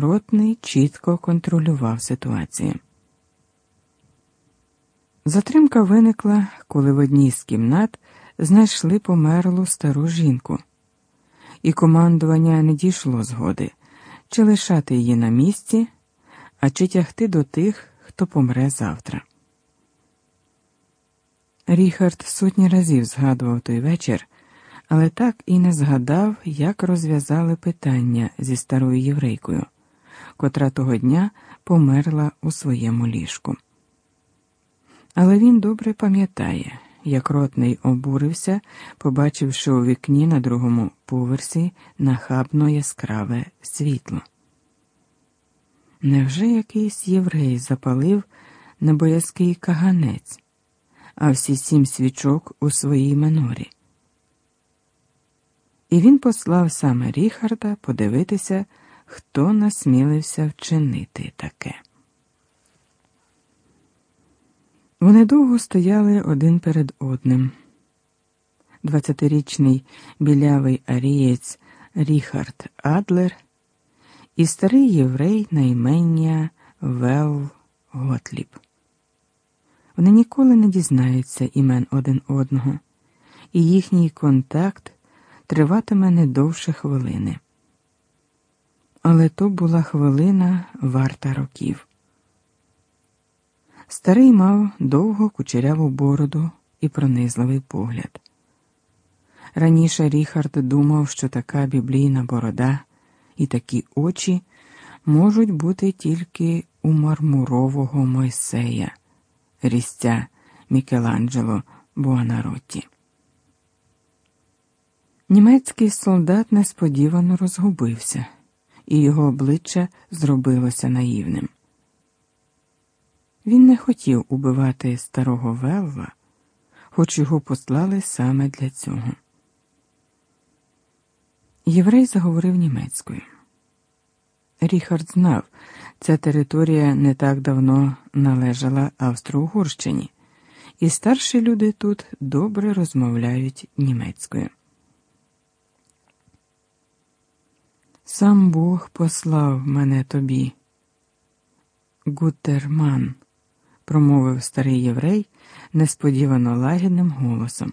Ротний чітко контролював ситуацію. Затримка виникла, коли в одній з кімнат знайшли померлу стару жінку, і командування не дійшло згоди, чи лишати її на місці, а чи тягти до тих, хто помре завтра. Ріхард сотні разів згадував той вечір, але так і не згадав, як розв'язали питання зі старою єврейкою, котра того дня померла у своєму ліжку. Але він добре пам'ятає, як ротний обурився, побачивши у вікні на другому поверсі нахабно яскраве світло. Невже якийсь єврей запалив небоязкий каганець, а всі сім свічок у своїй менорі? І він послав саме Ріхарда подивитися, хто насмілився вчинити таке. Вони довго стояли один перед одним. Двадцятирічний білявий арієць Ріхард Адлер і старий єврей на імення Велв Готліб. Вони ніколи не дізнаються імен один одного, і їхній контакт триватиме не довше хвилини. Але то була хвилина варта років. Старий мав довгу кучеряву бороду і пронизливий погляд. Раніше Ріхард думав, що така біблійна борода і такі очі можуть бути тільки у мармурового Мойсея, різця Мікеланджело Буонарроті. Німецький солдат несподівано розгубився, і його обличчя зробилося наївним. Він не хотів убивати старого Велва, хоч його послали саме для цього. Єврей заговорив німецькою. Ріхард знав, ця територія не так давно належала Австро-Угорщині, і старші люди тут добре розмовляють німецькою. Сам Бог послав мене тобі, Гутерман промовив старий єврей несподівано лагідним голосом,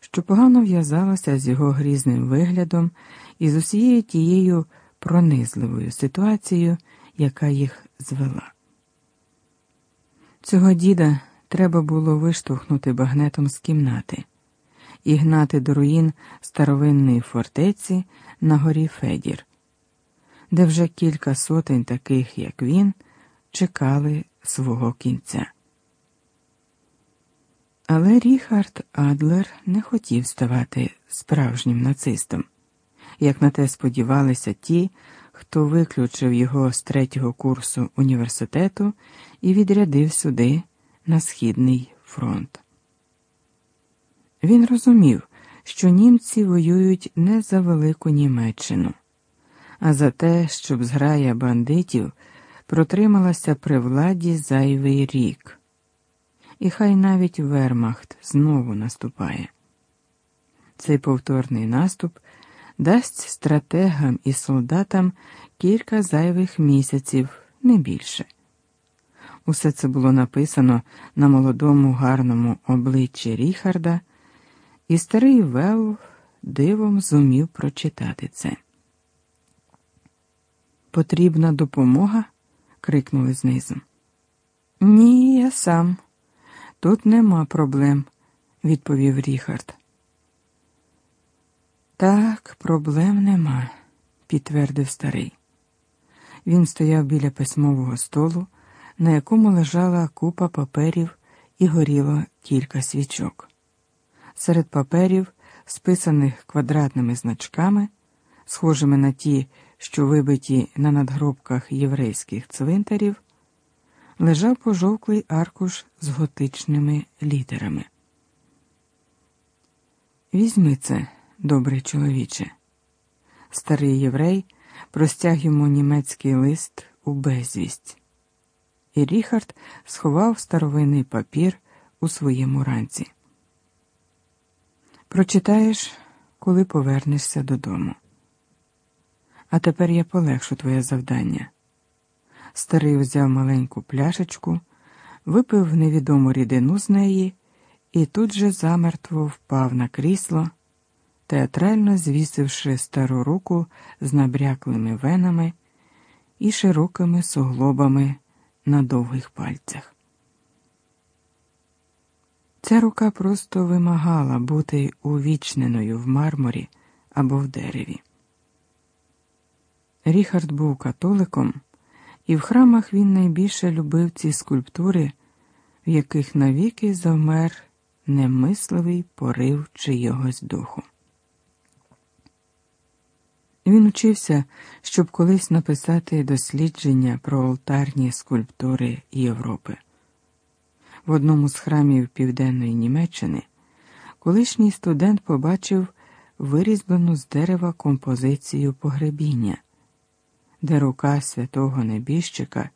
що погано в'язалося з його грізним виглядом і з усією тією пронизливою ситуацією, яка їх звела. Цього діда треба було виштовхнути багнетом з кімнати і гнати до руїн старовинної фортеці на горі Федір, де вже кілька сотень таких, як він, чекали свого кінця. Але Ріхард Адлер не хотів ставати справжнім нацистом, як на те сподівалися ті, хто виключив його з третього курсу університету і відрядив сюди на Східний фронт. Він розумів, що німці воюють не за велику Німеччину, а за те, щоб зграя бандитів протрималася при владі зайвий рік, і хай навіть Вермахт знову наступає. Цей повторний наступ дасть стратегам і солдатам кілька зайвих місяців, не більше. Усе це було написано на молодому гарному обличчі Ріхарда, і старий Велв дивом зумів прочитати це. Потрібна допомога? крикнули знизу. Ні, я сам. Тут нема проблем, відповів Ріхард. Так, проблем нема, підтвердив старий. Він стояв біля письмового столу, на якому лежала купа паперів і горіло кілька свічок. Серед паперів, списаних квадратними значками, схожими на ті, що вибиті на надгробках єврейських цвинтарів, лежав пожовклий аркуш з готичними літерами. Візьми це, добрий чоловіче. Старий єврей простяг йому німецький лист у безвість, і Ріхард сховав старовинний папір у своєму ранці. Прочитаєш, коли повернешся додому А тепер я полегшу твоє завдання. Старий взяв маленьку пляшечку, випив невідому рідину з неї і тут же замертво впав на крісло, театрально звісивши стару руку з набряклими венами і широкими суглобами на довгих пальцях. Ця рука просто вимагала бути увічненою в мармурі або в дереві. Ріхард був католиком, і в храмах він найбільше любив ці скульптури, в яких навіки завмер немисливий порив чийогось духу. Він учився, щоб колись написати дослідження про алтарні скульптури Європи. В одному з храмів Південної Німеччини колишній студент побачив вирізблену з дерева композицію погребіння, де рука святого небіжчика